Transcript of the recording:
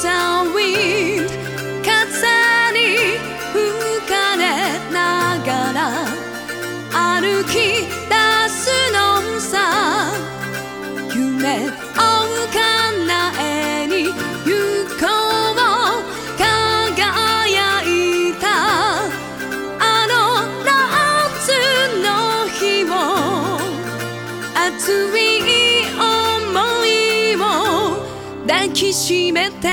さび風に吹かれながら歩き出すのさ夢を叶えに行こう輝いたあの夏の日も熱い抱きしめて